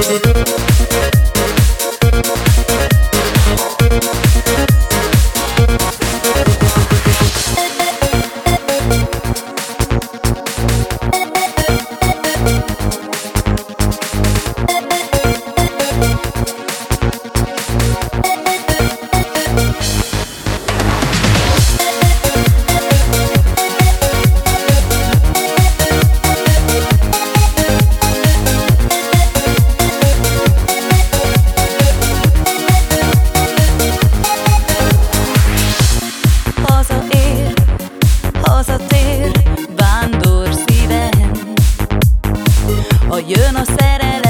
Thank conocer el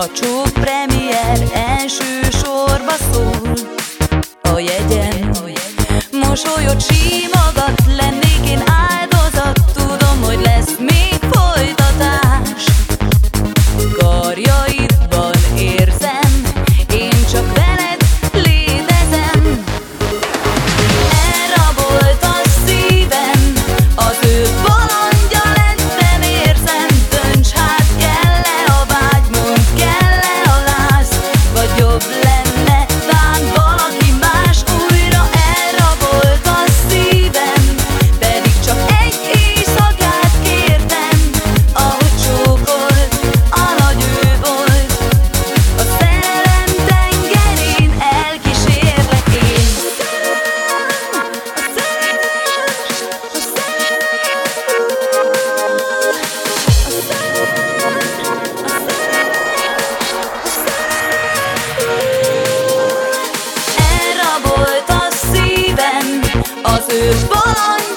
Macsók premier elsősorba szól A jegyen mosolyot sír is born.